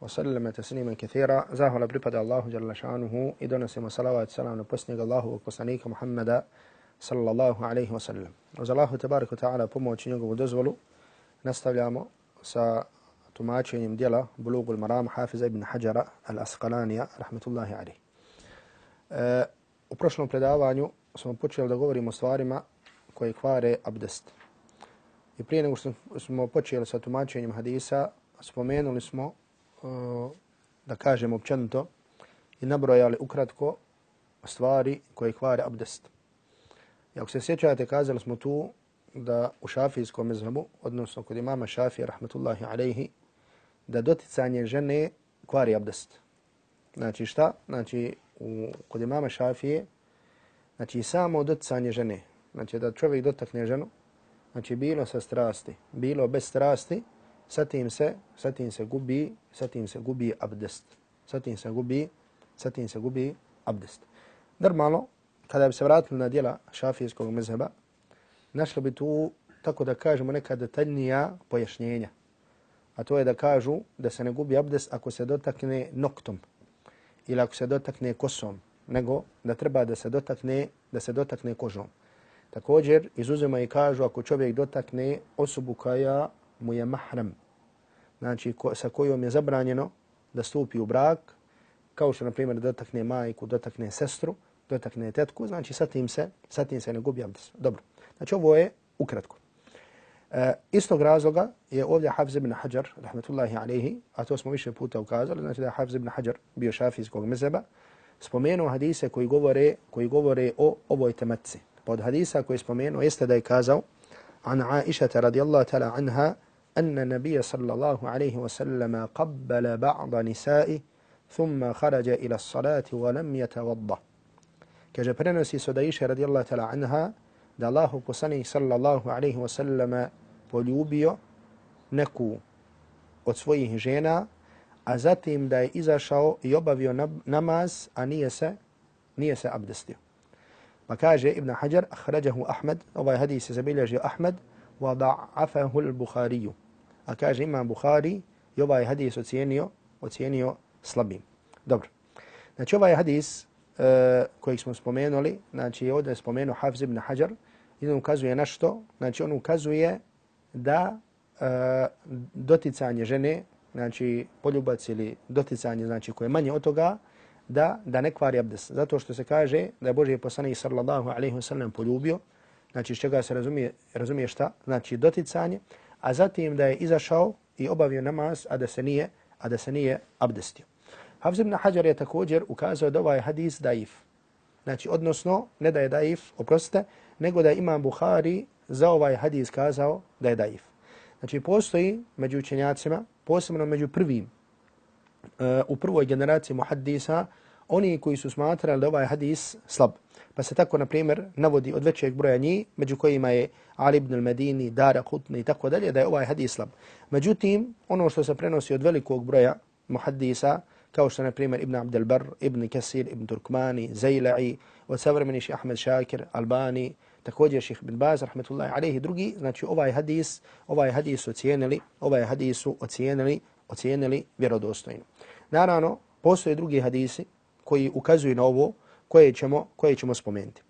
وسلم تسليما كثيرا زاهو لبريباد الله جل شانه إدونا سيما صلوات سلام نبسنك الله وكسانيك محمد صلى الله عليه وسلم وز الله تبارك وتعالى pomoći njegovu dozvolu nastavljamo sa tumačenjem dijela Bulugul Maram Hafiza ibn Hajara al-Asqalanija rahmetullahi alaihi. E, u prošlom predavanju smo počeli da govorimo o stvarima koje kvare abdest. I prije nego što smo počeli sa tumačenjem hadisa, spomenuli smo da kažem općenito i nabrojali ukratko stvari koje kvare abdest. I ako se sjećate, kazali smo tu da u šafijskom mezhebu, odnosno kod imama šafija, rahmetullahi alaihi, da doticanje žene kvari abdest. Znači šta? Znači, u, kod imama šafije, znači samo doticanje žene, znači da čovjek dotakne ženu, znači bilo sa strasti, bilo bez strasti, sa tim se, sa tim se gubi, sa tim se gubi abdest. Sa tim se gubi, sa tim se gubi abdest. Normalno, kada bi se vratili na dijela šafijskog mezheba, našli bi tu, tako da kažemo, neka detaljnija pojašnjenja. A to je da kažu da se ne gubi abdest ako se dotakne noktom ili ako se dotakne kosom, nego da treba da se dotakne, da se dotakne kožom. Također, izuzima i kažu ako čovjek dotakne osobu koja mu je mahram, znači ko, sa kojom je zabranjeno da stupi u brak, kao što, na primjer, dotakne majku, dotakne sestru, dotakne tetku, znači sa tim se, sa tim se ne gubi abdest. Dobro, znači ovo je ukratko. E, istog razloga je ovdje Hafiz ibn Hajar, rahmetullahi alaihi, a to smo više puta ukazali, znači da je Hafiz ibn Hajar bio šafijskog mezeba, spomenuo hadise koji govore, koji govore o ovoj tematci. Pod hadisa koji je spomenuo jeste da je kazao, an Aisha radijallahu ta'ala anha, أن النبي صلى الله عليه وسلم قبل بعض نسائه ثم خرج إلى الصلاة ولم يتوضا كجا برنسي سدايش رضي الله تعالى عنها da Allahu poslanik sallallahu alaihi wa sallama poljubio neku od svojih žena, a zatim da je izašao i obavio namaz, a nije se, nije se abdestio. Pa kaže Ibn Hajar, ahrađahu Ahmed, ovaj hadis je zabilježio Ahmed, wa da'afahu al-Bukhariju. A kaže imam Buhari i ovaj hadis ocijenio, ocijenio slabim. Dobro. Znači ovaj hadis e, koji smo spomenuli, znači ovdje je spomenuo Hafiz ibn Hajar, i on ukazuje na što? Znači on ukazuje da e, doticanje žene, znači poljubac ili doticanje znači koje je manje od toga, da, da ne kvari abdes. Zato što se kaže da je Boži poslanik sallallahu alaihi wa sallam poljubio, znači iz čega se razumije, razumije šta? Znači doticanje, a zatim da je izašao i obavio namaz, a da se nije, a da se nije abdestio. Hafz ibn Hajar je također ukazao da ovaj hadis daif. Znači, odnosno, ne da je daif, oprostite, nego da ima Buhari za ovaj hadis kazao da je daif. Znači, postoji među učenjacima, posebno među prvim, uh, u prvoj generaciji muhaddisa, oni koji su smatrali da ovaj hadis slab. Pa se tako, na primjer, navodi od većeg broja njih, među kojima je Ali ibn al-Medini, Dara, Kutni i tako dalje, da je ovaj hadis slab. Međutim, ono što se prenosi od velikog broja muhaddisa, kao što na primjer Ibn Abdel Bar, Ibn Kasir, Ibn Turkmani, Zajla'i, od savremeniši Ahmed Šakir, Albani, također ših Ibn Baz, rahmetullahi alaihi, drugi, znači ovaj hadis, ovaj hadis ocijenili, ovaj hadis ocijenili, ocijenili vjerodostojno. Naravno, postoje drugi hadisi koji ukazuju na ovo, koje ćemo, koje ćemo spomenuti.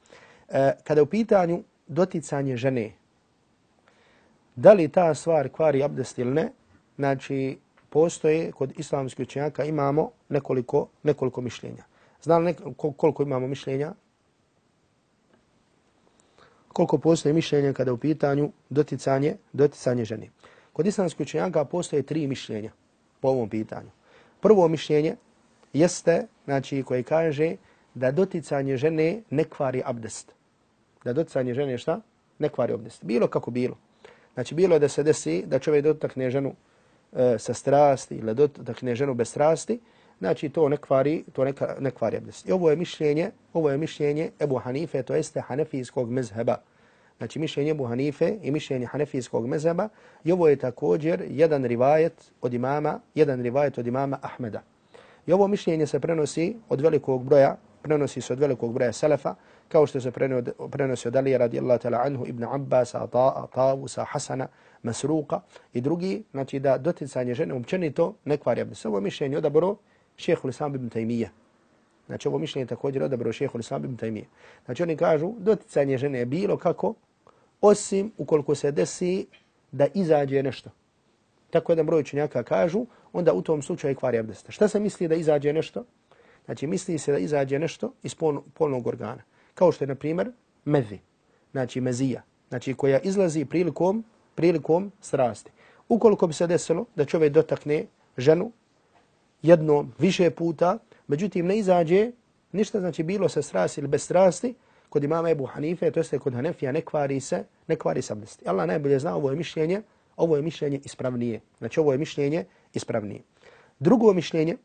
E, kada u pitanju doticanje žene, da li ta stvar kvari abdest ili ne, znači postoje kod islamskih učenjaka imamo nekoliko, nekoliko mišljenja. Znam nek koliko imamo mišljenja? Koliko postoje mišljenja kada u pitanju doticanje, doticanje žene? Kod islamskih učenjaka postoje tri mišljenja po ovom pitanju. Prvo mišljenje jeste, znači, koji kaže da doticanje žene ne kvari abdest. Da doticanje žene šta? Ne kvari abdest. Bilo kako bilo. Znači, bilo da se desi da čovjek dotakne ženu e, sa strasti ili dotakne ženu bez strasti, znači to ne kvari, to ne, ne kvari abdest. I ovo je mišljenje, ovo je mišljenje Ebu Hanife, to jeste hanefijskog mezheba. Znači mišljenje Ebu Hanife i mišljenje hanefijskog mezheba i ovo je također jedan rivajet od imama, jedan rivajet od imama Ahmeda. I ovo mišljenje se prenosi od velikog broja, prenosi se od velikog broja selefa, kao što se prenosi od Ali radijallahu ta'ala anhu, Ibn Abbas, Ata, Tavusa, Hasana, Masruqa i drugi, znači da doticanje žene općenito ne kvari abdest. Ovo mišljenje odabro šehehu l'Islam ibn Taymiyyah. Znači ovo mišljenje također odabro šehehu l'Islam ibn Taymiyyah. Znači oni kažu doticanje žene je bilo kako, osim ukoliko se desi da izađe nešto. Tako jedan broj učenjaka kažu, onda u tom slučaju kvari abdesta. Šta se misli da izađe nešto? Znači misli se da izađe nešto iz polnog organa kao što je, na primjer, mezi, znači mezija, znači koja izlazi prilikom, prilikom strasti. Ukoliko bi se desilo da čovjek dotakne ženu jednom više puta, međutim ne izađe ništa, znači bilo sa strasti ili bez strasti, kod imama Ebu Hanife, to jeste kod Hanefija, ne kvari se, ne kvari se abdesti. Allah najbolje zna, ovo je mišljenje, ovo je mišljenje ispravnije. Znači ovo je mišljenje ispravnije. Drugo mišljenje,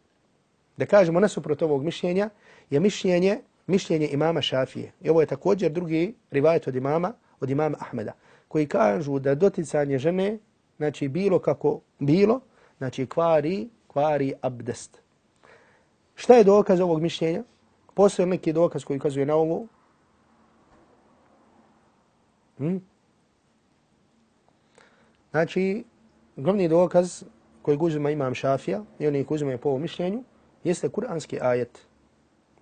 da kažemo nasuprot ovog mišljenja, je mišljenje mišljenje imama Šafije. I ovo je također drugi rivajet od imama, od imama Ahmeda, koji kažu da doticanje žene, znači bilo kako bilo, znači kvari, kvari abdest. Šta je dokaz ovog mišljenja? Postoje neki dokaz koji kazuje na ovo? Hmm? Znači, glavni dokaz koji uzima imam Šafija i oni koji uzimaju po ovom mišljenju, jeste kuranski ajet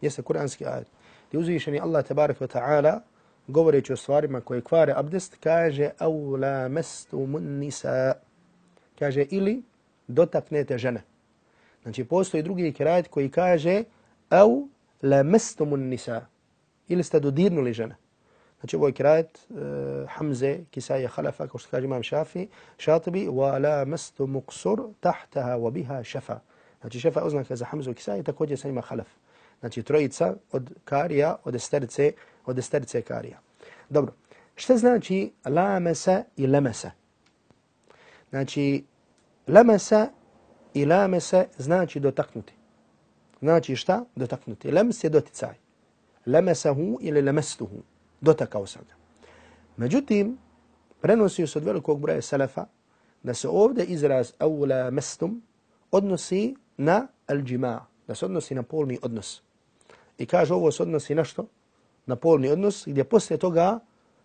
jeste kuranski ajet. Gdje uzvišeni Allah tabarak wa ta'ala govoreći o stvarima koje kvare abdest kaže au la mestumun nisa kaže ili dotaknete žene. Znači postoji drugi kirajet koji kaže au la mestumun nisa ili ste dodirnuli žene. هاتش بوي كرايت حمزة كساية خلفك وشتكاج إمام شافي شاطبي ولامست مقصر تحتها وبها شفا. هاتش شفا أزنك إذا حمزة وكساية تكوجي سيما خلف. هاتش ترويتسا ود كاريا ود استرتسي ود استرتسي كاريا. دبرو. شتا زناتشي لامسا إلامسا ناتشي لامسا إلامسا زناتشي دو تقنوتي. ناتشي شتا دو تقنوتي. لمس يدو تتساي لمسه إلي لمسته Dotakao sam ga. Međutim, prenosio se od velikog broja selefa da se ovdje izraz aula mestum odnosi na al-đima, da se odnosi na polni odnos. I kaže ovo se odnosi na što? Na polni odnos gdje poslije toga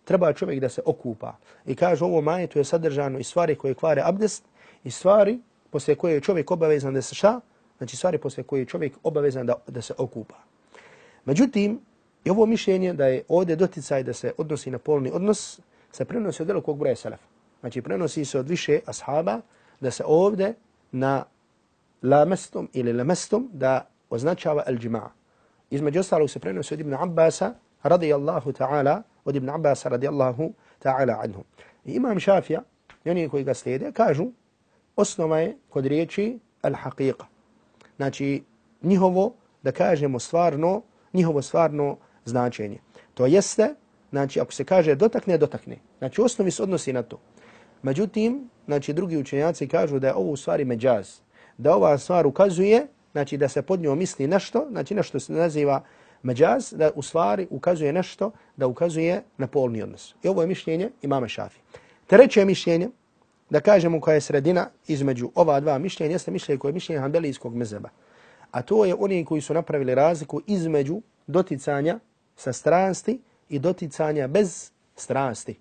treba čovjek da se okupa. I kaže ovo majetu je sadržano i stvari koje kvare abdest i stvari poslije koje je čovjek obavezan da se ša, znači stvari poslije koje je čovjek obavezan da, da se okupa. Međutim, i ovo mišljenje da je ovdje doticaj da se odnosi na polni odnos se prenosi od velikog broja selefa. Znači prenosi se od više ashaba da se ovdje na lamestom ili lamestom da označava al-đima'a. Između ostalog se prenosi od Ibn Abbasa radijallahu ta'ala, od Ibn Abbasa radijallahu ta'ala anhu. I imam Šafija, i oni koji ga slijede, kažu, osnova je kod riječi al-haqiqa. Znači, njihovo, da kažemo stvarno, njihovo stvarno značenje. To jeste, znači, ako se kaže dotakne, dotakne. Znači, osnovi se odnosi na to. Međutim, znači, drugi učenjaci kažu da je ovo u stvari međaz. Da ova stvar ukazuje znači da se pod njom misli nešto, znači nešto se naziva međaz, da u stvari ukazuje nešto, da ukazuje na polni odnos. I ovo je mišljenje imama Šafi. Treće mišljenje, da kažemo koja je sredina između ova dva mišljenja, jeste mišljenje koje je mišljenje Hanbelijskog mezeba. A to je oni koji su napravili razliku između doticanja sa strasti i doticanja bez strasti.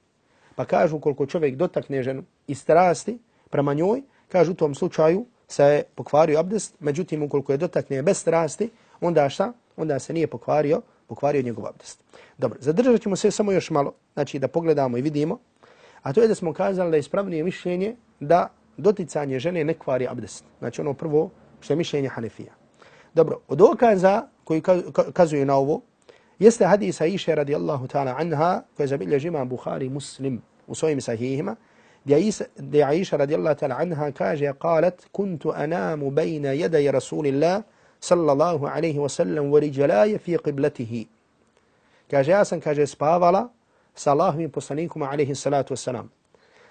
Pa kažu koliko čovjek dotakne ženu i strasti prema njoj, kažu u tom slučaju se pokvario abdest, međutim ukoliko je dotakne bez strasti, onda šta? Onda se nije pokvario, pokvario njegov abdest. Dobro, zadržat ćemo se samo još malo, znači da pogledamo i vidimo, a to je da smo kazali da je ispravnije mišljenje da doticanje žene ne kvari abdest. Znači ono prvo što je mišljenje Hanefija. Dobro, od dokaza koji kazuje na ovo, jeste hadis Aisha radijallahu ta'ala anha, koja zabilježi imam Bukhari muslim u svojim sahihima, gdje Aisha radijallahu ta'ala anha kaže, qalat, kuntu anamu bejna jedaj Rasulillah, sallallahu alaihi wa sallam, wa riđalaje fi qiblatihi. Kaže, ja sam, kaže, spavala sa Allahovim poslanikom, alaihi salatu wa salam.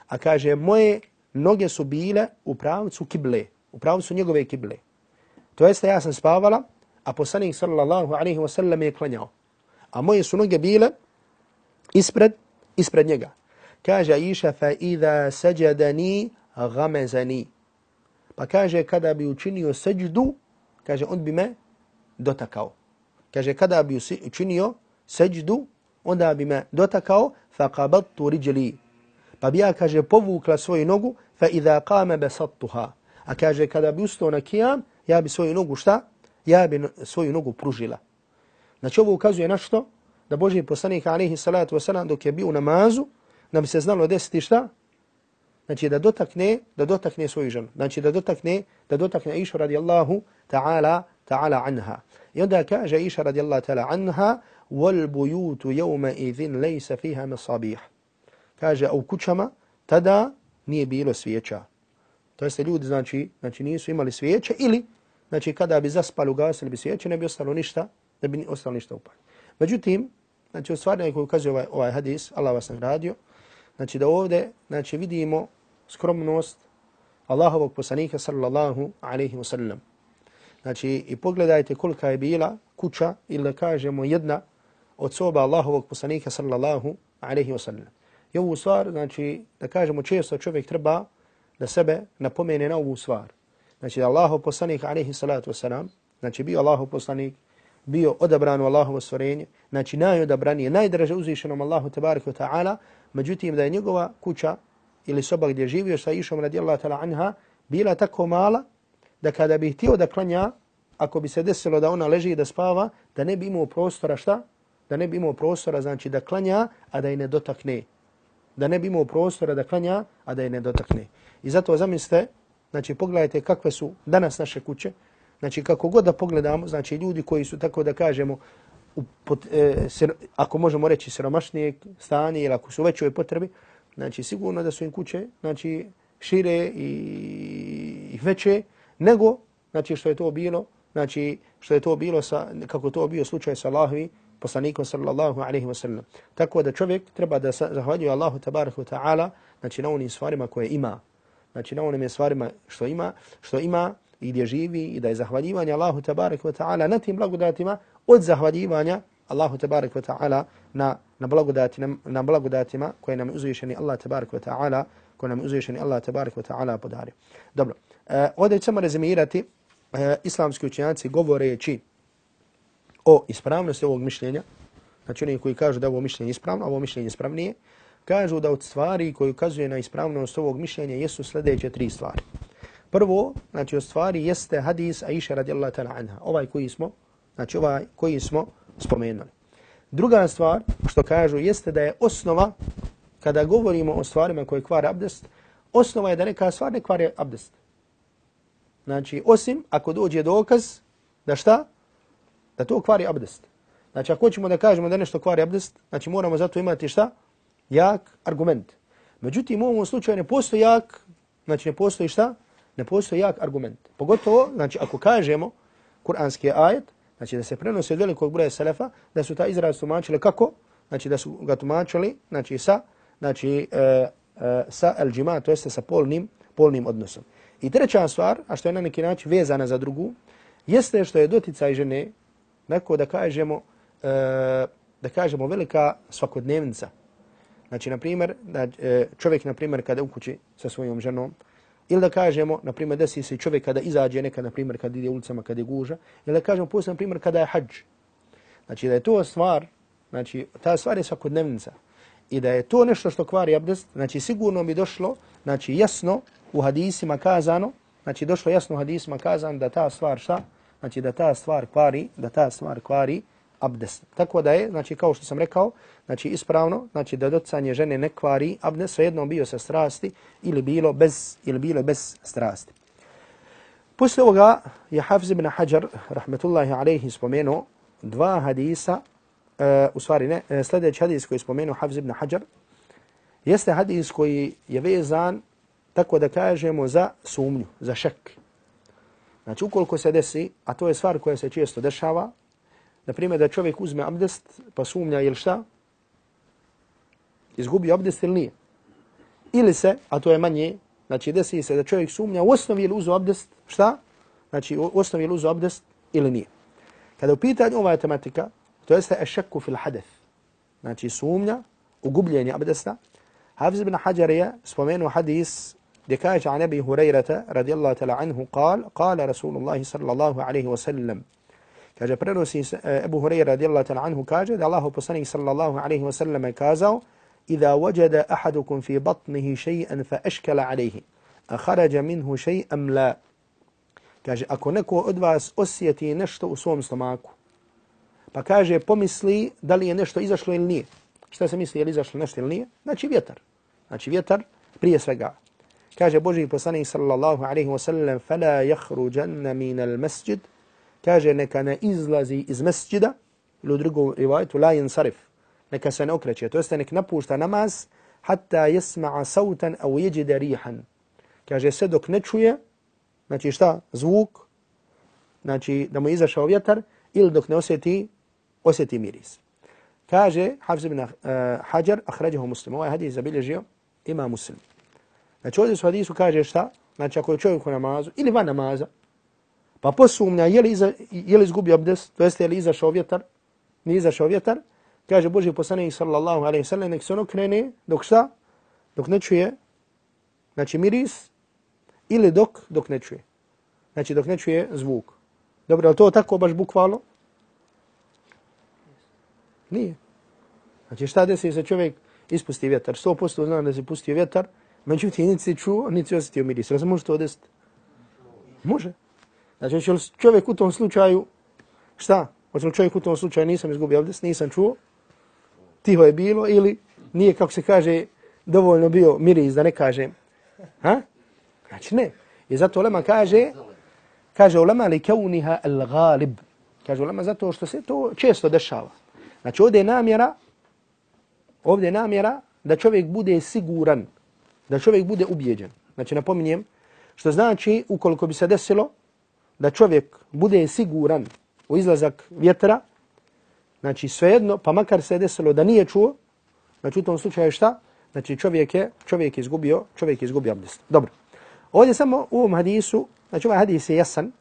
A kaže, moje noge su bile u pravcu kible, u pravcu njegove kible. To jeste, ja sam spavala, a poslanik sallallahu alaihi wa sallam je klanjao. A moje su noge bile ispred, ispred njega. Kaže Aisha, fa idha sajadani gamezani. Pa kaže, kada bi učinio seđdu, kaže, on bi me dotakao. Kaže, kada bi učinio seđdu, onda bi me dotakao, fa qabattu riđli. Pa bi ja, kaže, povukla svoju nogu, fa idha qama basattuha. A kaže, kada bi ustao na kijam, ja bi svoju nogu šta? Ja bi svoju nogu pružila. Znači ovo ukazuje na što? Da Boži poslanik alaihi salatu wasalam dok je bio u namazu, da bi se znalo desiti šta? Znači da dotakne, da dotakne svoju ženu. Znači da dotakne, da dotakne Išu radijallahu ta'ala, ta'ala anha. I onda kaže Iša radijallahu ta'ala anha, wal bujutu jevme idhin lejsa fiha misabih. Kaže, a u kućama tada nije bilo svijeća. To jeste ljudi, znači, znači nisu imali svijeće ili, znači kada bi zaspali, ugasili bi svijeće, ne bi ostalo ništa, da bi ostalo ništa upali. Međutim, znači u stvari koji ukazuje ovaj, ovaj hadis, Allah vas nagradio, znači da ovdje znači, vidimo skromnost Allahovog poslanika sallallahu alaihi wa sallam. Znači i pogledajte kolika je bila kuća ili kažemo jedna od soba Allahovog poslanika sallallahu alaihi wa sallam. I ovu stvar, znači da kažemo često čovjek treba da sebe napomene na ovu stvar. Znači da Allahov poslanik alaihi salatu wa sallam, znači bio Allahov poslanik, bio odabran u Allahovo stvorenje, znači najodabranije, najdraže uzvišenom Allahu tabaraka ta'ala, međutim da je njegova kuća ili soba gdje živio sa išom radijallahu ta'ala anha, bila tako mala da kada bi htio da klanja, ako bi se desilo da ona leži i da spava, da ne bi imao prostora šta? Da ne bi imao prostora znači da klanja, a da je ne dotakne. Da ne bi imao prostora da klanja, a da je ne dotakne. I zato zamislite, znači pogledajte kakve su danas naše kuće, Znači kako god da pogledamo, znači ljudi koji su tako da kažemo u pot, e, sir, ako možemo reći siromašnije stanje ili ako su u većoj potrebi, znači sigurno da su im kuće znači šire i, i veće nego znači što je to bilo, znači što je to bilo sa kako to bio slučaj sa Allahovi poslanikom sallallahu alejhi ve sellem. Tako da čovjek treba da zahvaljuje Allahu tebareke ve taala znači na onim stvarima koje ima. Znači na onim stvarima što ima, što ima i gdje živi i da je zahvaljivanje Allahu tabarek wa ta'ala na tim blagodatima od zahvaljivanja Allahu tabarek wa ta'ala na, na, blagodatima, na blagodatima koje nam uzvišeni Allah tabarek wa ta'ala koje nam uzvišeni Allah tabarek wa ta'ala podari. Dobro, e, ovdje ćemo rezimirati e, islamski učenjaci govoreći o ispravnosti ovog mišljenja, znači oni koji kažu da ovo mišljenje je ispravno, ovo mišljenje ispravnije, kažu da od stvari koje ukazuje na ispravnost ovog mišljenja jesu sljedeće tri stvari. Prvo, znači u stvari jeste hadis Aisha radijallahu ta'ala anha, ovaj koji smo, znači ovaj koji smo spomenuli. Druga stvar, što kažu, jeste da je osnova, kada govorimo o stvarima koje kvare abdest, osnova je da neka stvar ne kvare abdest. Znači, osim ako dođe dokaz, da šta? Da to kvari abdest. Znači, ako hoćemo da kažemo da nešto kvari abdest, znači moramo zato imati šta? Jak argument. Međutim, u ovom slučaju ne postoji jak, znači ne postoji šta? Ne postoji jak argument. Pogotovo, znači, ako kažemo kuranski ajet, znači da se prenosi od velikog broja selefa, da su ta izraz tumačili kako? Znači da su ga tumačili, znači sa, znači, e, e, sa el-đima, to jeste sa polnim, polnim odnosom. I treća stvar, a što je na neki način vezana za drugu, jeste što je doticaj žene, neko da kažemo, e, da kažemo velika svakodnevnica. Znači, na primjer, da e, čovjek, na primjer, kada u kući sa svojom ženom, Ili da kažemo, na primjer, desi se čovjek kada izađe neka, na primjer, kada ide ulicama, kada je guža. Ili da kažemo, poslije, na primjer, kada je hađ. Znači, da je to stvar, znači, ta stvar je svakodnevnica. I da je to nešto što kvari abdest, znači, sigurno bi došlo, znači, jasno u hadisima kazano, znači, došlo jasno u hadisima kazano da ta stvar šta? Znači, da ta stvar kvari, da ta stvar kvari abdest. Tako da je, znači kao što sam rekao, znači ispravno, znači da docanje žene ne kvari abdest, svejedno bio sa strasti ili bilo bez, ili bilo bez strasti. Poslije ovoga je Hafiz ibn Hajar, rahmetullahi alaihi, spomenuo dva hadisa, uh, u stvari ne, e, sljedeći hadis koji je spomenuo Hafiz ibn Hajar, jeste hadis koji je vezan, tako da kažemo, za sumnju, za šek. Znači, ukoliko se desi, a to je stvar koja se često dešava, na primjer da čovjek uzme abdest pa sumnja ili šta, izgubi abdest ili nije. Ili se, a to je manje, znači desi se da čovjek sumnja u osnovi ili uzu abdest, šta? Znači u osnovi ili uzu abdest ili nije. Kada u pitanju ova tematika, to jeste ešeku fil hadeth, znači sumnja u gubljenje abdesta, Hafiz ibn Hajar je spomenuo hadis gdje kaže an Abi Hurairata radijallahu ta'la anhu qal, qala Rasulullah sallallahu alaihi wa sallam, kaže prenosi Abu Huraira radijallahu ta'la anhu kaže da Allahu poslanik sallallahu alaihi wa sallam je kazao إذا وجد أحدكم في بطنه شيئا فأشكل عليه أخرج منه أم لا kaže, ako neko od vas osjeti nešto u svom stomaku, pa kaže, pomisli da li je nešto izašlo ili nije. Šta se misli, je li izašlo nešto ili nije? Znači vjetar. Znači vjetar prije svega. Kaže Boži poslanik sallallahu alaihi wa sallam, فَلَا يَخْرُجَنَّ مِنَ الْمَسْجِدِ Kaže, neka ne izlazi iz mesđida, ili u drugom rivajtu, la yansarif neka se ne okreće, to jeste nek napušta namaz, hatta jesma'a sautan au jeđide rihan. Kaže se dok ne čuje, znači šta, zvuk, znači da mu izašao vjetar, ili dok ne osjeti, osjeti miris. Kaže Hafz ibn uh, Hajar, ahrađahu muslim, ovaj hadis zabilježio, ima muslim. Znači ovdje su hadisu kaže šta, znači ako je čovjek u namazu, ili van namaza, pa posumnja je li, iza, je li izgubio abdest, to jeste je li izašao vjetar, nije izašao vjetar, kaže Boži poslanik sallallahu alaihi sallam, nek se ono krene, dok šta? Dok ne čuje, znači miris, ili dok, dok ne čuje. Znači dok ne čuje zvuk. Dobro, ali to tako baš bukvalo? Nije. Znači šta desi se čovjek ispusti vjetar? 100% zna da se pustio vjetar, međutim niti se čuo, niti se osjetio miris. Razumiješ može to desiti? Može. Znači čovjek u tom slučaju, šta? Hoće čovjek u tom slučaju nisam izgubio abdest, nisam čuo, tiho je bilo ili nije, kako se kaže, dovoljno bio miris da ne kažem. Ha? Znači ne. I zato ulema kaže, kaže ulema li kauniha al-galib. Kaže ulema zato što se to često dešava. Znači ovdje je namjera, ovdje je namjera da čovjek bude siguran, da čovjek bude ubijeđen. Znači napominjem, što znači ukoliko bi se desilo da čovjek bude siguran u izlazak vjetra, Znači svejedno, pa makar se desilo da nije čuo, znači u tom slučaju šta? Znači čovjek je, čovjek je izgubio, čovjek je izgubio abdest. Dobro. Ovdje samo u ovom hadisu, znači ovaj hadis je jasan,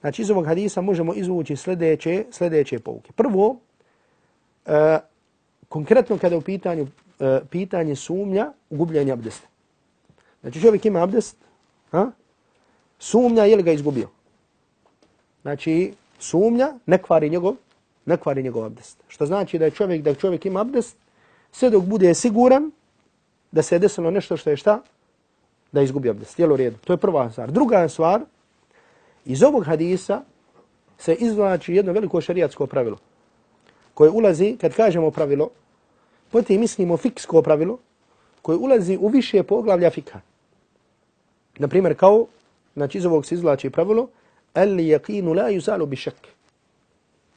znači iz ovog hadisa možemo izvući sljedeće, sljedeće pouke. Prvo, e, konkretno kada u pitanju, e, pitanje sumnja u gubljenje abdesta. Znači čovjek ima abdest, ha? sumnja je li ga izgubio. Znači sumnja ne kvari njegov, ne kvari njegov abdest. Što znači da je čovjek, da čovjek ima abdest, sve dok bude siguran da se je desilo nešto što je šta, da izgubi abdest. Jel u redu? To je prva stvar. Druga stvar, iz ovog hadisa se izvlači jedno veliko šarijatsko pravilo koje ulazi, kad kažemo pravilo, potim mislimo fiksko pravilo koje ulazi u više poglavlja fika. Naprimjer, kao, znači iz ovog se izvlači pravilo, al yaqinu la yuzalu bi shakk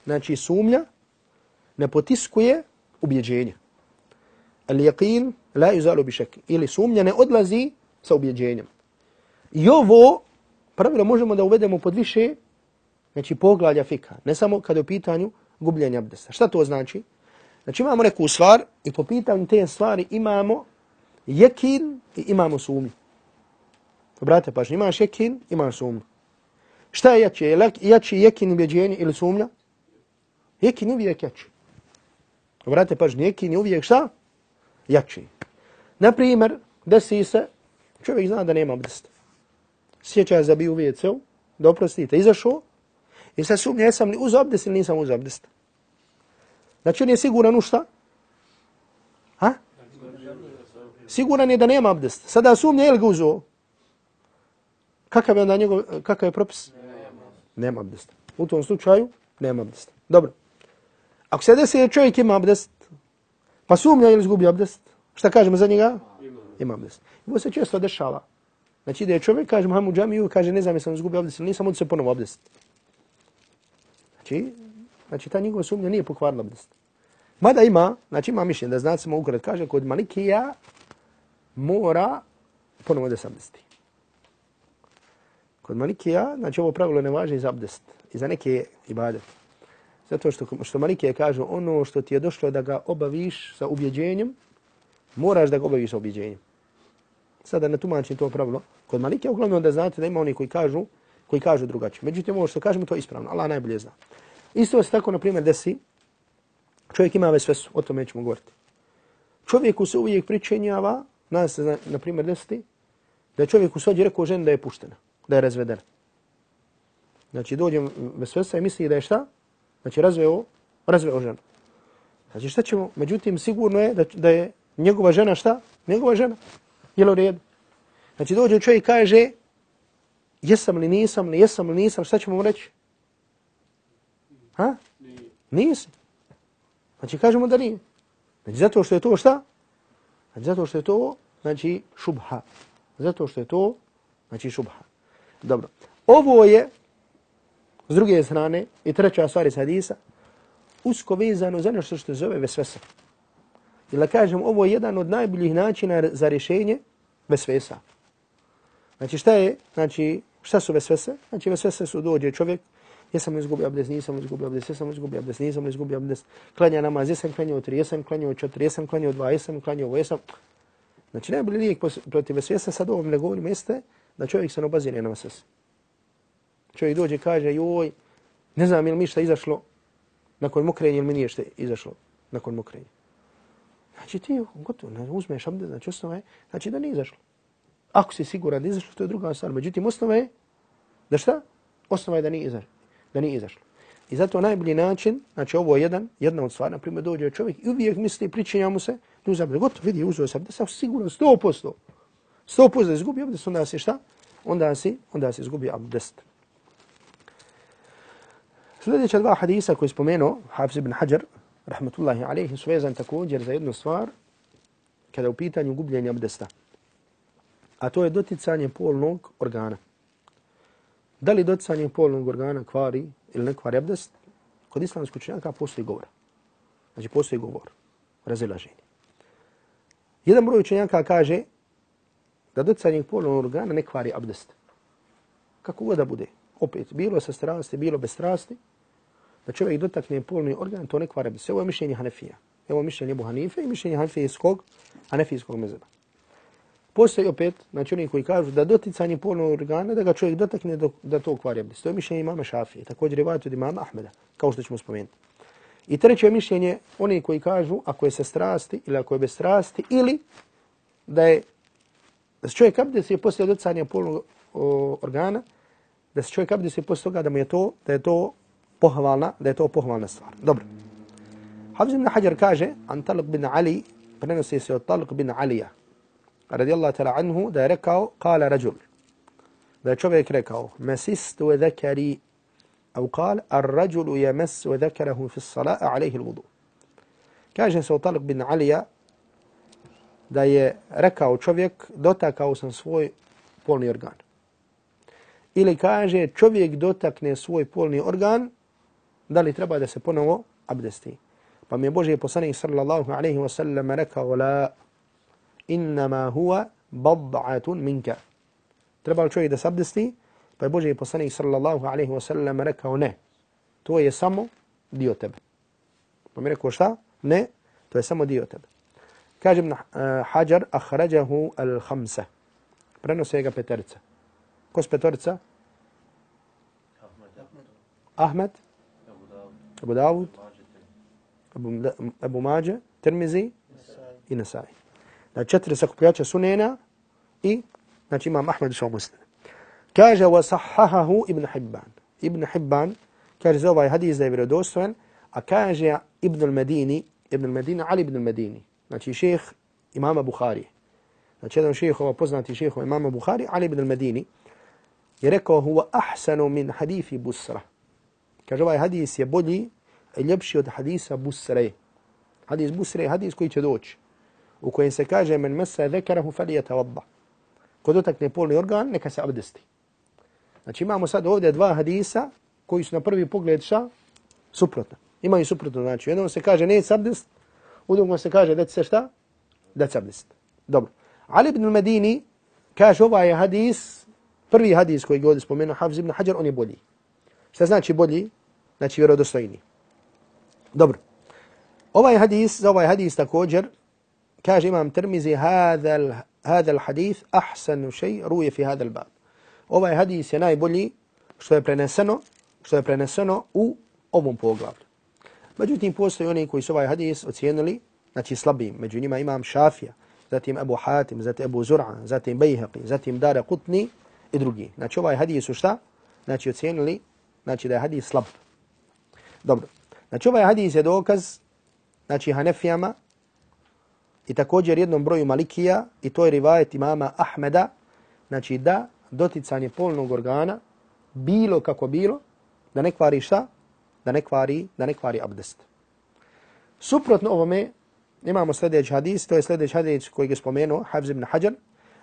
znači sumnja ne potiskuje ubjeđenje. Al yaqin la yuzalu bi shakk. Ili sumnja ne odlazi sa ubjeđenjem. I ovo pravilo možemo da uvedemo pod više znači poglavlja fika, ne samo kada je u pitanju gubljenja abdesta. Šta to znači? Znači imamo neku stvar i po pitanju te stvari imamo jekin i imamo sumnju. Obrate pažnje, imaš jekin, imaš sumnju. Šta je jači? Je jači jekin ubjeđenje ili sumnja? Jekin je uvijek jači. Vrate pažnje, jekin je uvijek šta? Jači. Naprimjer, desi se, čovjek zna da nema abdesta. Sjeća za bi uvijek WC-u, da oprostite, izašao i sad sumnja, jesam li uz abdest ili nisam uz abdest. Znači on je siguran u šta? Ha? Siguran je da nema abdest. Sada sumnja je li ga uzuo? Kakav je onda njegov, kakav je propis? Nema abdesta. U tom slučaju nema abdesta. Dobro. Ako se desi da čovjek ima abdest, pa sumnja ili izgubi abdest, šta kažemo za njega? Ima abdest. I ovo se često dešava. Znači da je čovjek, kaže Muhammu džamiju, kaže ne znam jesam izgubio abdest ili nisam, od se ponovo abdest. Znači, znači ta njegova sumnja nije pokvarila abdest. Mada ima, znači ima mišljenje da znate samo ukrat, kaže kod Malikija mora ponovo da se abdesti. Kod Malikija, znači ovo pravilo ne važi za abdest, i za neke ibade. Zato što, što Malikije kažu ono što ti je došlo da ga obaviš sa ubjeđenjem, moraš da ga obaviš sa ubjeđenjem. Sada ne tumačim to pravilo. Kod Malikija uglavnom da znate da ima oni koji kažu, koji kažu drugačije. Međutim, ovo što kažemo to je ispravno. Allah najbolje zna. Isto se tako, na primjer, desi, čovjek ima vesvesu, o tome ćemo govoriti. Čovjeku se uvijek pričenjava, nas se, na primjer, desiti, da je čovjek u sođi rekao ženi da je puštena, da je razvedena. Znači, dođe vesvesa i misli da je šta? Znači, razveo, razveo ženu. Znači, šta ćemo? Međutim, sigurno je da, da je njegova žena šta? Njegova žena. Jel u redu? Znači, dođe čovjek i kaže, jesam li, nisam li, jesam li, nisam, šta ćemo mu reći? Ha? Nisi. Znači, kažemo da nije. Znači, zato što je to šta? Znači, zato što je to, znači, šubha. Zato što je to, znači, šubha. Dobro. Ovo je, s druge strane, i treća stvar iz hadisa, usko vezano za nešto što zove vesvesa. I da kažem, ovo je jedan od najboljih načina za rješenje vesvesa. Znači, šta je, znači, šta su vesvese? Znači, vesvese su dođe čovjek, jesam li izgubio abdest, nisam li izgubio abdest, jesam li izgubio abdest, nisam li izgubio abdest, klanja namaz, jesam klanjao tri, jesam klanjao četiri, jesam klanjao dva, jesam klanjao ovo, jesam... Znači, najbolji lijek protiv vesvesa, sad ovom ne govorim, jeste da čovjek se ne obazire na vesvese. Čovjek dođe i kaže, joj, ne znam ili mi šta izašlo nakon mokrenja ili mi nije šta izašlo nakon mokrenja. Znači ti gotovo, ne uzmeš abdest, znači osnova je, znači da nije izašlo. Ako si siguran da izašlo, to je druga stvar. Međutim, osnova je, da šta? Osnova je da nije izašlo. Da nije izašlo. I zato najbolji način, znači ovo je jedan, jedna od stvari, na primjer dođe čovjek i uvijek misli, pričinja mu se, da uzabde. Gotovo, vidi, uzeo se abdest, sigurno, sto posto. Sto puta izgubi abdest, onda si šta? Onda si, onda si izgubi abdest. Sljedeća dva hadisa koji spomenuo, Hafiz ibn Hajar, rahmatullahi alaihi, su vezan također za jednu stvar, kada u pitanju gubljenja abdesta. A to je doticanje polnog organa. Da li doticanje polnog organa kvari ili ne kvari abdest? Kod islamskog učenjaka postoji govor. Znači postoji govor, razilaženje. Jedan broj učenjaka kaže da docanje polnog organa ne kvari abdest. Kako god da bude. Opet, bilo sa strasti, bilo bez strasti, da čovjek dotakne polni organ, to ne kvari abdest. se. Ovo je mišljenje Hanefija. Ovo je mišljenje Ebu Hanife i mišljenje Hanefijskog, Hanefijskog mezeba. Postoji opet, znači oni koji kažu da doticanje polnog organa, da ga čovjek dotakne do, da to kvari abdest. To je mišljenje imama Šafije, također je od imama Ahmeda, kao što ćemo spomenuti. I treće mišljenje, oni koji kažu ako je sa strasti ili ako je bez strasti ili da je da se čovjek abdest je poslije doticanja polnog organa, da se čovjek abdest je poslije toga da mu je to, da je to pohvalna, da je to pohvalna stvar. Dobro. Hafiz ibn Hajar kaže, an Talq bin Ali, prenosi se od Talq bin Alija, radijallahu ta'ala anhu, da je rekao, kala rađul, da je čovjek rekao, mesistu ve zekari, au kal, ar rađulu je mes ve zekarahu fi sala'a alaihi l-vudu. Kaže se od Talq bin Alija, da je rekao čovjek, dotakao sam svoj polni organ. Ili kaže, čovjek dotakne svoj polni organ, da li treba da se ponovo abdesti. Pa mi je Boži poslanik sallallahu alaihi wa sallam rekao la innama huwa bad'atun minka. Treba li čovjek da se abdesti? Pa je Boži poslanik sallallahu alaihi wa sallam rekao ne. To je samo dio tebe. Pa mi je rekao šta? Ne, to je samo dio tebe. Kaže ibn uh, Hajar, ahrađahu al-khamsa. Prenose ga peterica. Ko s petorica? Ahmed. Abu Dawud, Abu, Mađe, Tirmizi i Nasai. Znači četiri sakupljača sunena i znači imam Ahmed šo muslim. Kaže wa sahahahu Ibn Hibban. Ibn Hibban kaže za ovaj hadis da je vjerodostojan, a kaže Ibn al-Medini, Ibn al-Medini, Ali Ibn al-Medini, znači šeheh imama Buhari. Znači jedan šehova poznati šehova imama Buhari, Ali Ibn al-Medini, je rekao huwa ahsanu min hadithi Busra. Kaže ovaj hadis je bolji ljepši od hadisa Busre. Hadis Busre je hadis koji će doći. U kojem se kaže men mesa zekarahu falijeta vabba. Ko dotakne polni organ, neka se abdesti. Znači imamo sad ovdje dva hadisa koji su na prvi pogled šta? Suprotno. Imaju suprotno znači. Jednom se kaže ne abdest, u drugom se kaže da se šta? Da se abdest. Dobro. Ali ibn Medini kaže ovaj hadis, prvi hadis koji ga ovdje spomenuo, Hafiz ibn Hajar, on je bolji. Šta znači bolji? Znači vjerodostojni. Dobro. Ovaj hadis, za ovaj hadis također, kaže imam Tirmizi, hada al-hadith ahsanu šej ruje fi hada al-bab. Ovaj hadis je najbolji što je preneseno, što je preneseno u ovom poglavlju. Međutim, postoji oni koji su ovaj hadis ocijenili, znači slabim. Među njima imam Šafija, zatim Abu Hatim, zatim Abu Zur'a, zatim Bejhaqi, zatim Dara Qutni i drugi. Znači ovaj hadis su šta? Znači ocijenili, znači da je hadis slab. Dobro. Znači ovaj hadis je dokaz, znači Hanefijama i također jednom broju Malikija i to je rivajet imama Ahmeda, znači da doticanje polnog organa, bilo kako bilo, da ne kvari šta? Da ne kvari, da ne kvari abdest. Suprotno ovome, imamo sljedeći hadis, to je sljedeći hadis koji je spomenuo, Hafz ibn Hajar,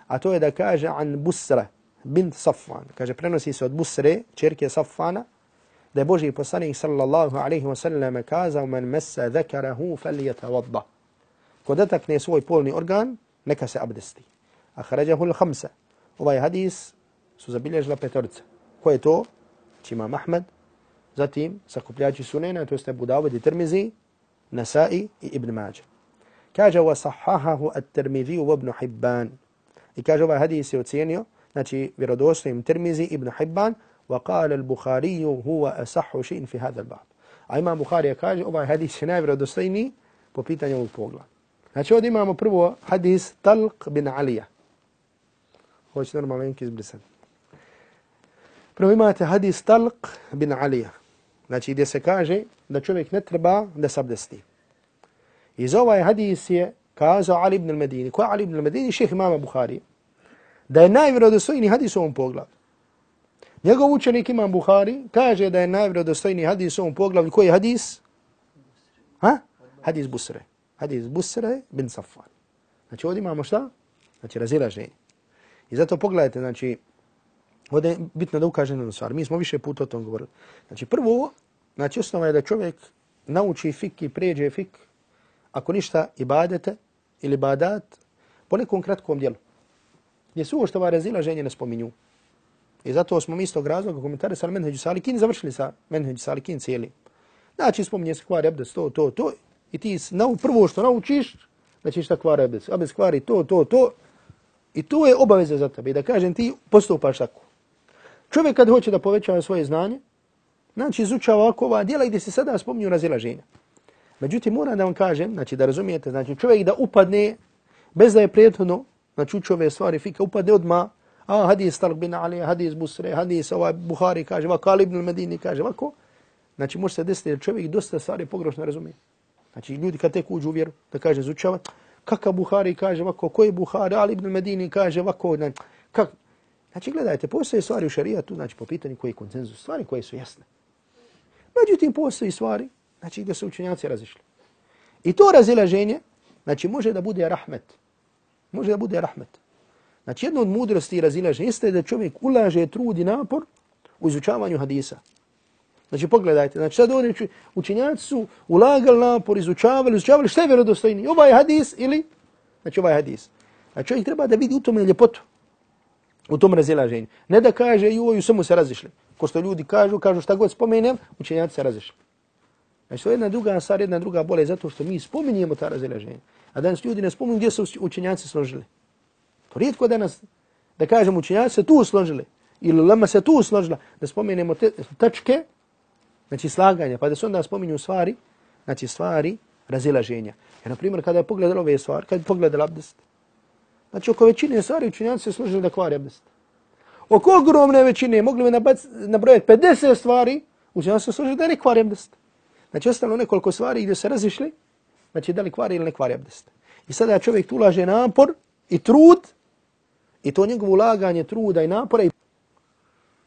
a to je da kaže an Busra bint Safvan. Kaže, prenosi se od Busre, čerke Safvana, da je Boži poslanik sallallahu alaihi wa sallam kazao men mesa zekarahu falijeta vodda. Ko dotakne svoj polni organ, neka se abdesti. A hrađahu l-hamsa. Ovaj hadis su zabilježila petorca. Ko je to? Čima Mahmed, zatim sakupljači sunena, to jeste Budavod i Tirmizi, Nasai i Ibn Mađa. Kaže wa sahahahu at-Tirmizi u Ibn Hibban. I kaže ovaj hadis je ocjenio, znači vjerodostojim Tirmizi Ibn Hibban, wa qala al-Bukhari huwa asahhu shay'in fi hadha al-bab. A imam Bukhari kaže ovaj hadis je najvjerodostojniji po pitanju ovog pogleda. Znači ovdje imamo prvo hadis Talq bin Alija. Hoće normalno enki izbrisati. Prvo imate hadis Talq bin Alija. Znači gdje se kaže da čovjek ne treba da se abdesti. Iz ovaj hadis je kazao Ali ibn al-Medini. Ko je Ali ibn al-Medini? Šeh imama Bukhari. Da je najvjerodostojni hadis u ovom poglavu. Njegov učenik imam Bukhari kaže da je najvjerodostojni hadis u ovom poglavu. Koji je hadis? Ha? Hadis Busre. Hadis Busre bin Safan. Znači ovdje imamo šta? Znači razilaženje. I zato pogledajte, znači, ovdje je bitno da ukažem na stvar. Mi smo više puta o tom govorili. Znači prvo, znači osnova je da čovjek nauči fik i pređe fik ako ništa ibadete ili badat po nekom kratkom dijelu. Gdje su što ova razilaženje ne spominju. I zato smo mi iz tog razloga komentari sa menheđu salikin završili sa menheđu salikin cijeli. Znači spominje se kvar abdes, to, to, to. I ti nau, prvo što naučiš, da ćeš ta kvar abdes. Abdes kvari to, to, to. I to je obaveza za tebe. I da kažem ti postupaš tako. Čovjek kad hoće da povećava svoje znanje, znači izučava ovako ova djela gdje se sada spominju razilaženja. Međutim, moram da vam kažem, znači da razumijete, znači čovjek da upadne, bez da je prijetno, znači uči ove stvari, fika upadne odma, a hadis Talq bin Ali, hadis Busre, hadis ovaj Buhari kaže ovako, Ali ibn Medini kaže ovako, znači može se desiti da čovjek dosta stvari pogrešno razumije. Znači ljudi kad tek uđu u vjeru, da kaže izučava, kakav Buhari kaže ovako, koji Buhari, Ali ibn Medini kaže ovako, znači, kak, Znači, gledajte, postoje stvari u šarijatu, znači po pitanju koji je koncenzus, stvari koje su jasne. Međutim, postoje stvari, znači gdje su učenjaci razišli. I to razilaženje, znači može da bude rahmet. Može da bude rahmet. Znači, jedna od mudrosti razilaženja jeste da čovjek ulaže trud i napor u izučavanju hadisa. Znači, pogledajte, znači sad oni učenjaci su ulagali napor, izučavali, izučavali, šta je vjerodostojni? Ovaj hadis ili? Znači, ovaj hadis. Znači, čovjek treba da vidi u tome ljepotu u tom razilaženju. Ne da kaže i samo se razišli. Ko što ljudi kažu, kažu šta god spomenem, učenjaci se razišli. Znači to je jedna druga stvar, jedna druga bolest, zato što mi spominjemo ta razilaženja. A danas ljudi ne spominju gdje su učenjaci složili. To rijetko danas da kažem učenjaci se tu složili. Ili lama se tu složila da spomenemo te tačke, znači slaganja, pa da se onda spominju stvari, znači stvari razilaženja. Jer, na primjer, kada je pogledala ove stvari, kada je pogledala abdest, Znači, oko većine stvari učenjaci se služili da kvari abdest. Oko ogromne većine mogli bi nabrojati 50 stvari, učenjaci se služili da ne kvari abdest. Znači, ostalo nekoliko stvari gdje se razišli, znači da li kvari ili ne kvari abdest. I sada čovjek tu ulaže napor i trud, i to njegovo ulaganje truda i napora.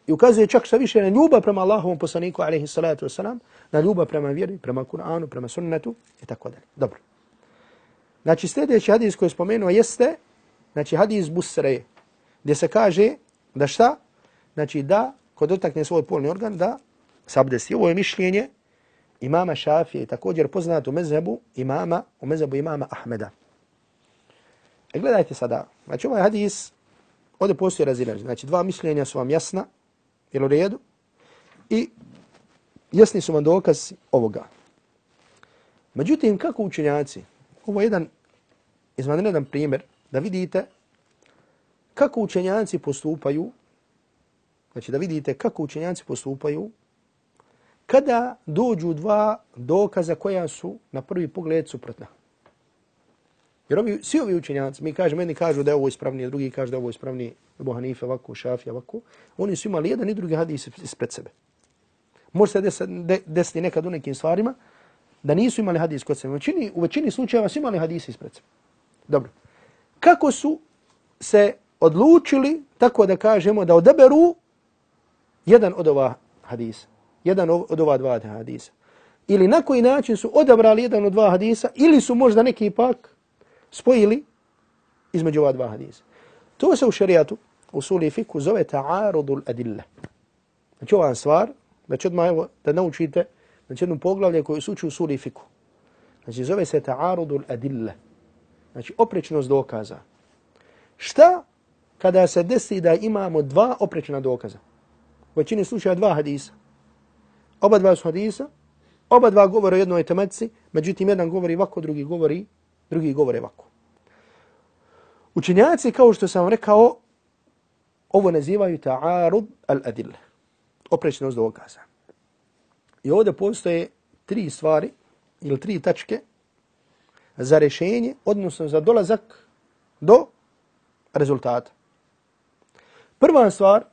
I ukazuje čak sa više na ljubav prema Allahovom poslaniku, alaihi salatu wasalam, na ljubav prema vjeri, prema Kur'anu, prema sunnetu i tako dalje. Dobro. Znači sljedeći hadis koji je spomenuo jeste, znači hadis Busre, gdje se kaže da šta? Znači da, kod dotakne svoj polni organ, da se abdesti. Ovo je mišljenje imama Šafije i također poznat u mezhebu imama, u mezhebu imama Ahmeda. E gledajte sada, znači ovaj hadis, ovdje postoji razilaž. Znači dva mišljenja su vam jasna, jel u redu? I jasni su vam dokaz ovoga. Međutim, kako učenjaci, ovo je jedan izvanredan primjer da vidite kako učenjanci postupaju, znači da vidite kako učenjanci postupaju kada dođu dva dokaza koja su na prvi pogled suprotna. Jer ovi, svi ovi učenjaci, mi kažemo, jedni kažu da je ovo ispravnije, drugi kažu da je ovo ispravnije, Ebu Hanife ovako, Šafija ovako, oni su imali jedan i drugi hadis ispred sebe. Može se desiti des, nekad u nekim stvarima da nisu imali hadis kod sebe. U većini, u većini slučajeva su imali hadis ispred sebe. Dobro. Kako su se odlučili, tako da kažemo, da odaberu jedan od ova hadisa, jedan od ova dva hadisa. Ili na koji način su odabrali jedan od dva hadisa, ili su možda neki pak spojili između ova dva hadisa. To se u šarijatu, u suli fiku, zove ta'arudul adilla. Znači ova stvar, znači odmah evo, da naučite, znači jednu poglavlje koju su uči u suli fiku. Znači zove se ta'arudul adilla. Znači oprečnost dokaza. Šta kada se desi da imamo dva oprečna dokaza? U većini slučaja dva hadisa. Oba dva su hadisa, oba dva govore o jednoj tematici, međutim jedan govori ovako, drugi govori, drugi govore ovako. Učenjaci, kao što sam rekao, ovo nazivaju ta'arud al-adil, oprečnost dokaza. I ovdje postoje tri stvari ili tri tačke za rešenje, odnosno za dolazak do rezultata. Prva stvar,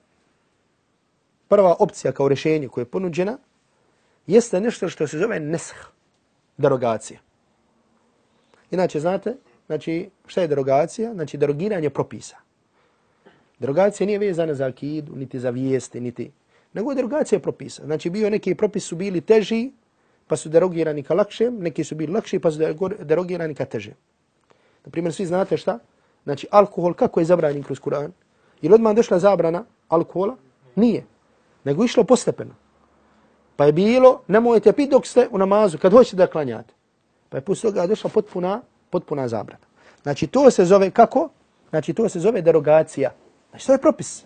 prva opcija kao rešenje koje je ponuđena, jeste nešto što se zove nesh, derogacija. Inače, znate, znači, šta je derogacija? Znači, derogiranje propisa. Derogacija nije vezana za akidu, niti za vijesti, niti... Nego je derogacija propisa. Znači, bio neki propis su bili teži, pa su derogirani ka lakšem, neki su bili lakši, pa su derogirani ka težem. Na primjer, svi znate šta? Znači, alkohol, kako je zabranjen kroz Kur'an? Ili odmah došla zabrana alkohola? Nije. Nego išlo postepeno. Pa je bilo, nemojte piti dok ste u namazu, kad hoćete da klanjate. Pa je poslije toga došla potpuna, potpuna zabrana. Znači, to se zove kako? Znači, to se zove derogacija. Znači, to je propis.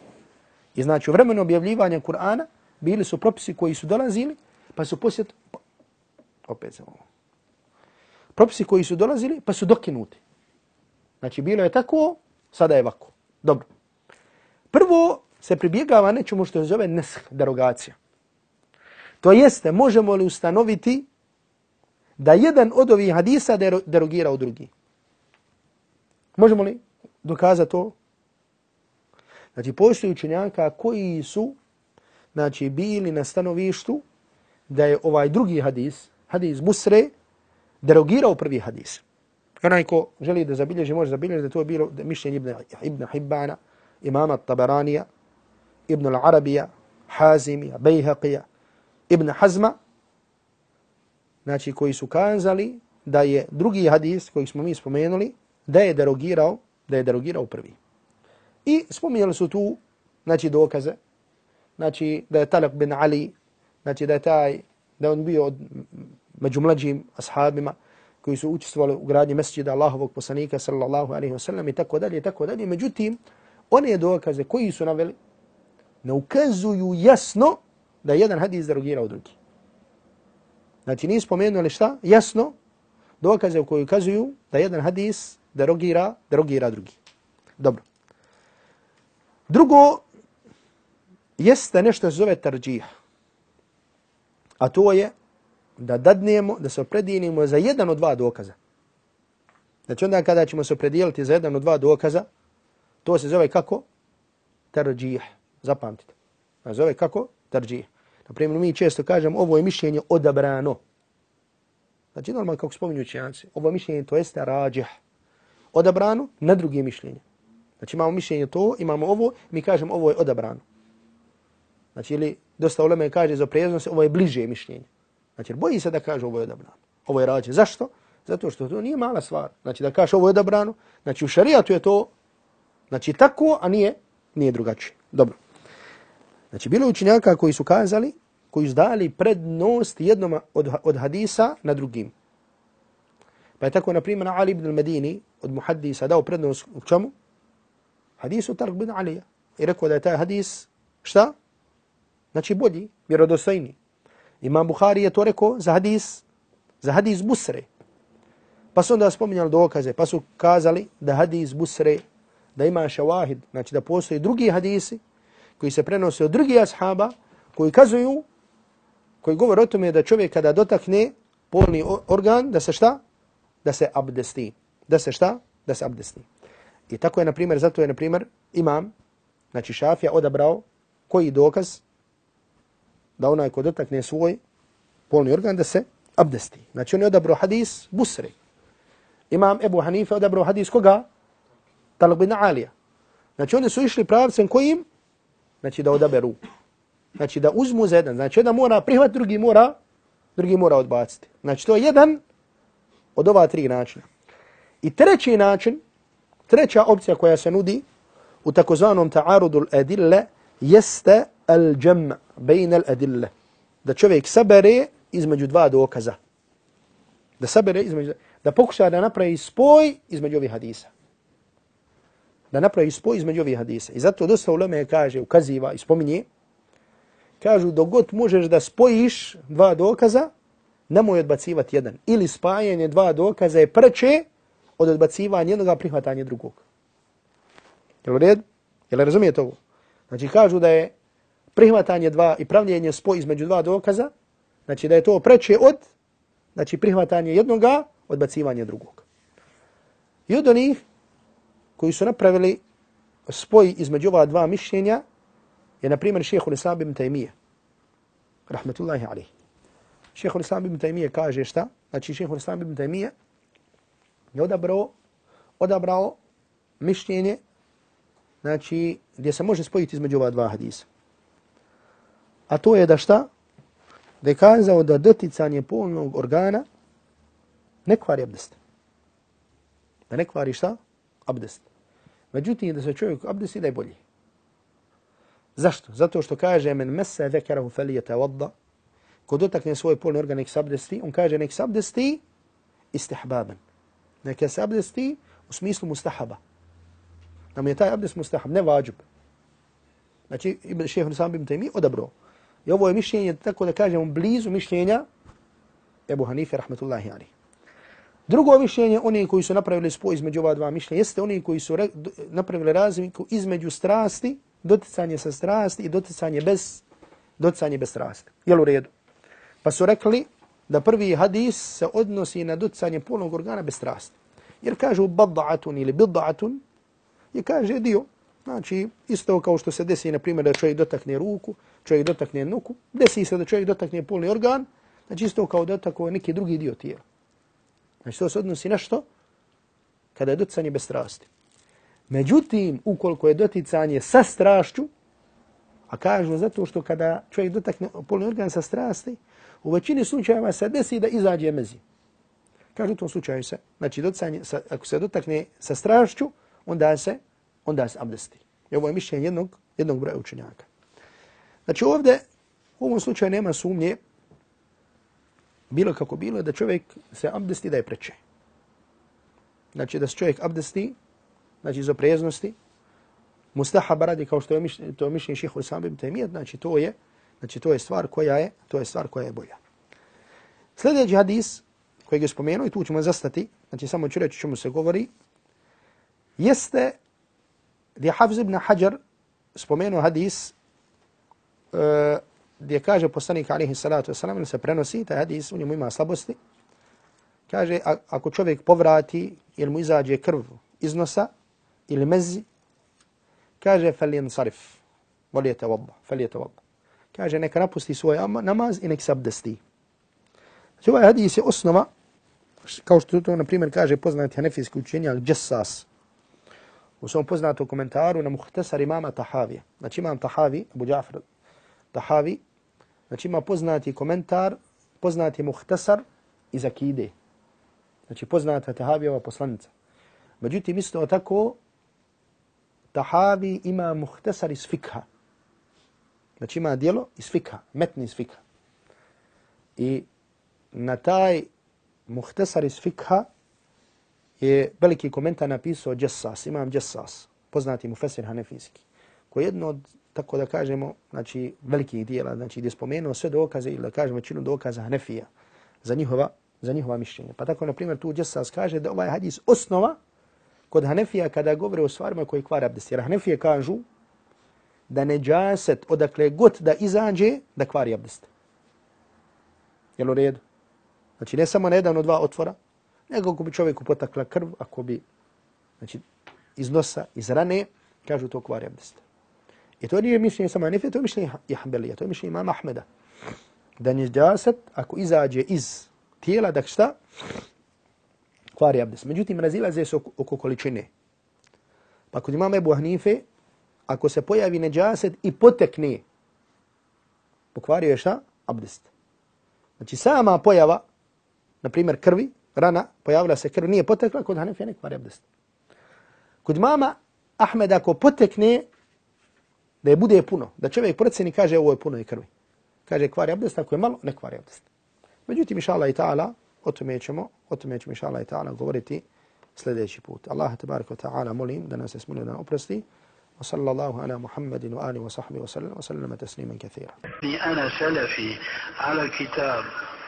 I znači, u vremenu objavljivanja Kur'ana bili su propisi koji su dolazili, pa su poslije opet za ovo. Propisi koji su dolazili, pa su dokinuti. Znači, bilo je tako, sada je ovako. Dobro. Prvo se pribjegava nečemu što se zove nesh, derogacija. To jeste, možemo li ustanoviti da jedan od ovih hadisa derogira u drugi? Možemo li dokazati to? Znači, postoji učenjaka koji su znači, bili na stanovištu da je ovaj drugi hadis, hadis Busre, derogirao prvi hadis. Onaj ko želi da zabilježi, može zabilježi da to je bilo mišljenje Ibn, Ibn Hibbana, imama Tabaranija, Ibn al-Arabija, Hazimija, Bejhaqija, Ibn Hazma, znači koji su kazali da je drugi hadis koji smo mi spomenuli, da je derogirao, da je derogirao prvi. I spomenuli su tu, znači dokaze, znači da je Talak bin Ali, znači da je taj, da on bio od među mlađim ashabima koji su učestvovali u gradnji mesđida Allahovog poslanika sallallahu alaihi wa sallam i tako dalje i tako dalje. Međutim, one dokaze koji su naveli ne ukazuju jasno da je jedan hadis derogirao drugi. Znači, nije spomenuli šta? Jasno, dokaze koji ukazuju da jedan hadis derogira, derogira drugi. Dobro. Drugo, jeste nešto se zove tarđih. A to je da dadnemo, da se opredijelimo za jedan od dva dokaza. Znači onda kada ćemo se opredijeliti za jedan od dva dokaza, to se zove kako? Tarđih. Zapamtite. A zove kako? Tarđih. Naprimjer, mi često kažemo ovo je mišljenje odabrano. Znači normalno kako spominju učenjaci, ovo mišljenje to jeste rađih. Odabrano na drugi mišljenje. Znači imamo mišljenje to, imamo ovo, mi kažemo ovo je odabrano. Znači, ili dosta uleme kaže za prijeznost, ovo je bliže mišljenje. Znači, boji se da kaže ovo je odabrano. Ovo je rađe. Zašto? Zato što to nije mala stvar. Znači, da kaže ovo je odabrano. Znači, u šarijatu je to znači, tako, a nije, nije drugačije. Dobro. Znači, bilo učinjaka koji su kazali, koji su dali prednost jednom od, od hadisa na drugim. Pa je tako, na primjer, Ali ibn al-Medini od muhaddisa dao prednost u čemu? Hadisu Tarq bin Alija. I rekao da je taj hadis, šta? Znači bolji, vjerodostojniji. Imam Buhari je to rekao za hadis, za hadis Busre. Pa su onda spominjali dokaze, pa su kazali da hadis Busre, da ima šavahid, znači da postoji drugi hadisi koji se prenose od drugih ashaba, koji kazuju, koji govore o tome da čovjek kada dotakne polni organ, da se šta? Da se abdesti. Da se šta? Da se abdesti. I tako je, na primjer, zato je, na primjer, imam, znači šafija odabrao koji dokaz da onaj ko dotakne svoj polni organ da se abdesti. Znači on je odabrao hadis Busri. Imam Ebu Hanife odabrao hadis koga? Talib bin Alija. Znači oni su išli pravcem kojim? Znači da odaberu. Znači da uzmu za jedan. Znači jedan mora prihvat, drugi mora, drugi mora odbaciti. Znači to je jedan od ova tri načina. I treći način, treća opcija koja se nudi u takozvanom ta'arudu al-adille jeste al-jam' bejnel adille. Da čovjek sabere između dva dokaza. Da sabere između, da pokuša da napravi spoj između ovih hadisa. Da napravi spoj između ovih hadisa. I zato dosta uleme kaže, ukaziva i spominje, kažu dogod možeš da spojiš dva dokaza, nemoj odbacivati jedan. Ili spajanje dva dokaza je preče od odbacivanja jednog, a prihvatanje drugog. Jel u red? Jel razumijete ovo? Znači kažu da je prihvatanje dva i pravljenje spoj između dva dokaza, znači da je to preče od znači prihvatanje jednoga, odbacivanje drugog. I od onih koji su napravili spoj između ova dva mišljenja je, na primjer, šehhul Islam ibn Taymiye. Rahmetullahi alihi. Šehhul Islam ibn Taymiye kaže šta? Znači, šehhul Islam ibn Taymiye je odabrao, odabrao mišljenje znači, gdje se može spojiti između ova dva hadisa. A to je da šta? Da je kazao da doticanje polnog organa ne kvari abdest. Da ne kvari šta? Abdest. Međutim, da se čovjek abdesti da je bolji. Zašto? Zato što kaže men mese vekarahu felijete vodda, ko dotakne svoj polni organ nek se abdesti, on kaže nek se abdesti istihbaban. Nek se abdesti u smislu mustahaba nam je taj abdest mustahab, ne vađub. Znači, Ibn Šehr Nisam ibn Taymi odabro. I ovo je mišljenje, tako da kažemo, blizu mišljenja Ebu Hanife, rahmetullahi alihi. Drugo mišljenje, oni koji su napravili spoj između ova dva mišljenja, jeste oni koji su napravili razliku između strasti, doticanje sa strasti i doticanje bez, doticanje bez strasti. Jel u redu? Pa su rekli da prvi hadis se odnosi na doticanje polnog organa bez strasti. Jer kažu bada'atun ili bida'atun, je kaže dio. Znači, isto kao što se desi, na primjer, da čovjek dotakne ruku, čovjek dotakne nuku, desi se da čovjek dotakne polni organ, znači isto kao da neki drugi dio tijela. Znači, to se odnosi na što? Kada je doticanje bez strasti. Međutim, ukoliko je doticanje sa strašću, a kažu zato što kada čovjek dotakne polni organ sa strasti, u većini slučajeva se desi da izađe mezi. Kažu u tom slučaju se, znači, doticanje, sa, ako se dotakne sa strašću, onda se, onda se abdesti. I ovo je mišljenje jednog, jednog broja učenjaka. Znači ovdje, u ovom slučaju nema sumnje, bilo kako bilo, da čovjek se abdesti da je preče. Znači da se čovjek abdesti, znači iz opreznosti, mustahab radi kao što je mišljenje, to je mišljenje šeho sam Temijet, znači to je, znači to je stvar koja je, to je stvar koja je bolja. Sljedeći hadis koji je spomenuo i tu ćemo zastati, znači samo ću reći čemu se govori, jeste gdje Hafz ibn Hajar spomenuo hadis uh, gdje kaže poslanik alihi salatu wasalam, se prenosi, taj hadis u njemu ima slabosti, kaže ako čovjek povrati ili mu izađe krv iz nosa ili mezi, kaže falijen sarif, volijete vabba, falijete vabba. Kaže neka napusti svoj namaz i nek se abdesti. Znači ovaj hadis je osnova, kao što to na primjer kaže poznati hanefijski učenjak, Jassas, u svom poznatom komentaru na muhtesar imama Tahavija. Znači imam Tahavi, Abu Jafar Tahavi, znači ima poznati komentar, poznati Muhtesar iz akide. Znači poznata Tahavijeva poslanica. Međutim, isto tako, Tahavi ima Muhtesar iz fikha. Znači ima dijelo iz fikha, metni iz fikha. I na taj Muhtesar iz fikha je veliki komentar napisao Jessas, imam Jessas, poznati mu Fesir Hanefijski, koji je jedno od, tako da kažemo, znači velikih dijela, znači gdje spomenuo sve dokaze ili da kažemo činu dokaza Hanefija za njihova, za njihova mišljenja. Pa tako, na primjer, tu Jessas kaže da ovaj hadis osnova kod Hanefija kada govore o stvarima koji kvara abdest. Jer Hanefije kažu da neđaset odakle god da izađe da kvari abdest. Jel u redu? Znači ne samo na jedan od dva otvora, nego ako bi čovjeku potakla krv, ako bi znači, iz nosa, iz rane, kažu to kvari abdest. I to nije mišljenje samo Hanefija, to je mišljenje Hanbelija, to je mišljenje imama Ahmeda. Da neđaset, ako izađe iz tijela, da šta? Kvari abdest. Međutim, razilaze se oko, oko količine. Pa kod imama Ebu Hanife, ako se pojavi neđaset i potekne, pokvario je šta? Abdest. Znači sama pojava, na primjer krvi, rana, pojavila se krv, nije potekla, kod Hanefija ne kvari abdest. Kod mama Ahmed ako potekne, da je bude puno, da čovjek proceni kaže ovo je puno i krvi. Kaže kvari abdest, ako je malo, ne kvari abdest. Međutim, inša Allah i ta'ala, o tome ćemo, o tome ćemo inša Allah i ta'ala govoriti sljedeći put. Allah tabaraka wa ta'ala molim da nas je smolio da oprosti. وصلى الله على محمد وآله وصحبه وسلم وسلم تسليما كثيرا أنا سلفي على الكتاب